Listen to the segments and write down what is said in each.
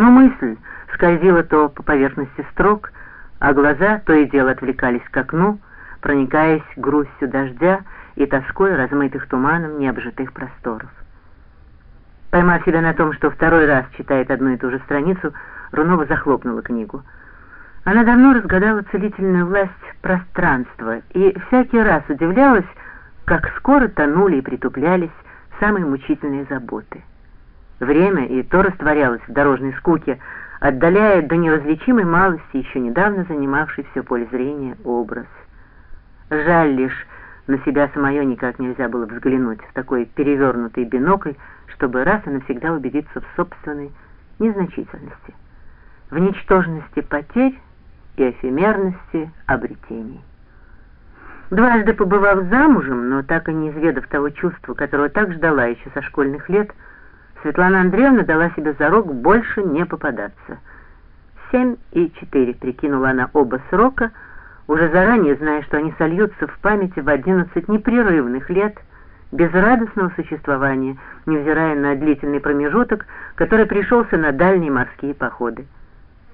Но мысль скользила то по поверхности строк, а глаза то и дело отвлекались к окну, проникаясь грустью дождя и тоской размытых туманом необжитых просторов. Поймав себя на том, что второй раз читает одну и ту же страницу, Рунова захлопнула книгу. Она давно разгадала целительную власть пространства и всякий раз удивлялась, как скоро тонули и притуплялись самые мучительные заботы. Время и то растворялось в дорожной скуке, отдаляя до неразличимой малости еще недавно занимавший все поле зрения образ. Жаль лишь, на себя самое никак нельзя было взглянуть в такой перевернутый бинокль, чтобы раз и навсегда убедиться в собственной незначительности, в ничтожности потерь и эфемерности обретений. Дважды побывав замужем, но так и не изведав того чувства, которого так ждала еще со школьных лет, Светлана Андреевна дала себе зарок больше не попадаться. Семь и четыре прикинула она оба срока, уже заранее зная, что они сольются в памяти в одиннадцать непрерывных лет безрадостного существования, невзирая на длительный промежуток, который пришелся на дальние морские походы.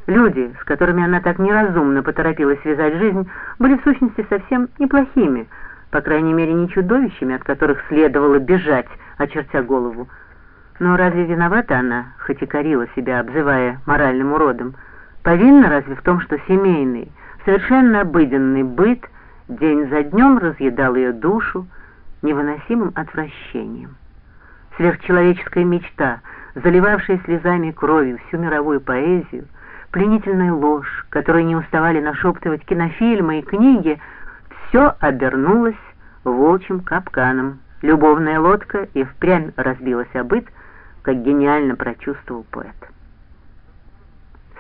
Люди, с которыми она так неразумно поторопилась связать жизнь, были в сущности совсем неплохими, по крайней мере не чудовищами, от которых следовало бежать, очертя голову. Но разве виновата она, хоть и корила себя, обзывая моральным уродом? Повинна разве в том, что семейный, совершенно обыденный быт день за днем разъедал ее душу невыносимым отвращением? Сверхчеловеческая мечта, заливавшая слезами и кровью всю мировую поэзию, пленительная ложь, которую не уставали нашептывать кинофильмы и книги, все обернулось волчьим капканом. Любовная лодка и впрямь разбилась о быт, как гениально прочувствовал поэт.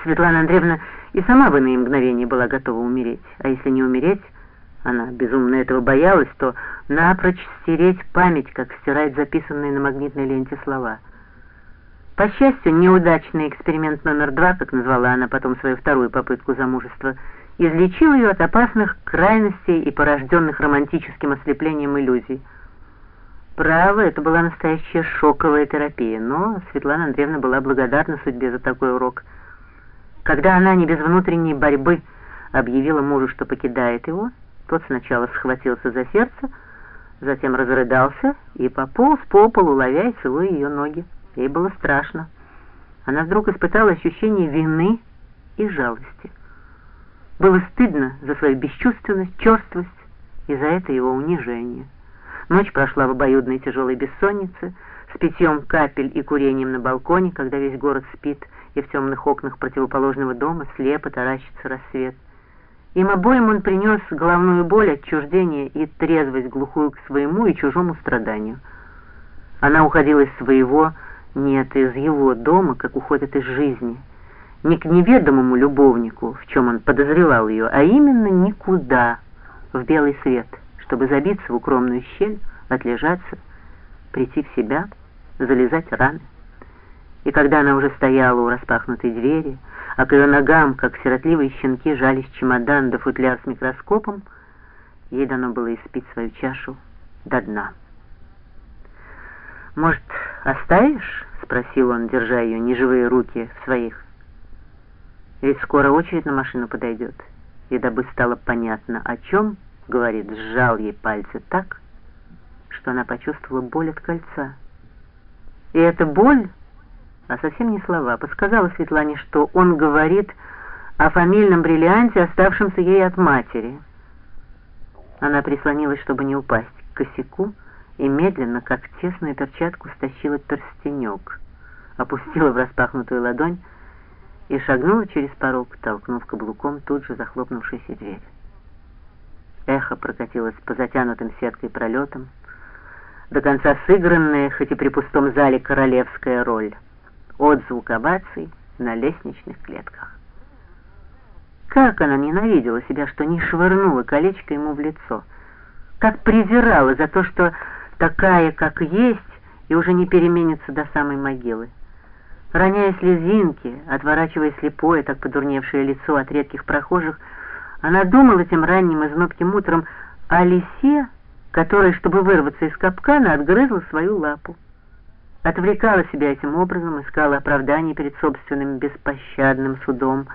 Светлана Андреевна и сама в иные мгновения была готова умереть, а если не умереть, она безумно этого боялась, то напрочь стереть память, как стирать записанные на магнитной ленте слова — по счастью, неудачный эксперимент номер два, как назвала она потом свою вторую попытку замужества, излечил ее от опасных крайностей и порожденных романтическим ослеплением иллюзий. Право, это была настоящая шоковая терапия, но Светлана Андреевна была благодарна судьбе за такой урок. Когда она не без внутренней борьбы объявила мужу, что покидает его, тот сначала схватился за сердце, затем разрыдался и пополз по полу, ловя и целуя ее ноги. Ей было страшно. Она вдруг испытала ощущение вины и жалости. Было стыдно за свою бесчувственность, черствость и за это его унижение. Ночь прошла в обоюдной тяжелой бессоннице, с питьем капель и курением на балконе, когда весь город спит, и в темных окнах противоположного дома слепо таращится рассвет. Им обоим он принес головную боль, отчуждение и трезвость глухую к своему и чужому страданию. Она уходила из своего, нет, из его дома, как уходит из жизни. Не к неведомому любовнику, в чем он подозревал ее, а именно никуда, в белый свет, чтобы забиться в укромную щель, отлежаться, прийти в себя, залезать раны. И когда она уже стояла у распахнутой двери, а к ее ногам, как сиротливые щенки, жались чемодан да футляр с микроскопом, ей дано было испить свою чашу до дна. «Может, оставишь?» — спросил он, держа ее неживые руки в своих. «Ведь скоро очередь на машину подойдет». И дабы стало понятно, о чем, говорит, сжал ей пальцы так, что она почувствовала боль от кольца. И эта боль, а совсем не слова, подсказала Светлане, что он говорит о фамильном бриллианте, оставшемся ей от матери. Она прислонилась, чтобы не упасть, к косяку, и медленно, как тесную перчатку, стащила перстенек, опустила в распахнутую ладонь и шагнула через порог, толкнув каблуком тут же захлопнувшуюся дверь. Эхо прокатилось по затянутым сеткой пролетам, до конца сыгранная, хоть и при пустом зале, королевская роль, отзвук оваций на лестничных клетках. Как она ненавидела себя, что не швырнула колечко ему в лицо, как презирала за то, что такая, как есть, и уже не переменится до самой могилы. Роняя слезинки, отворачивая слепое, так подурневшее лицо от редких прохожих, она думала тем ранним и знобким утром о лисе, которая, чтобы вырваться из капкана, отгрызла свою лапу. отвлекала себя этим образом, искала оправдание перед собственным беспощадным судом,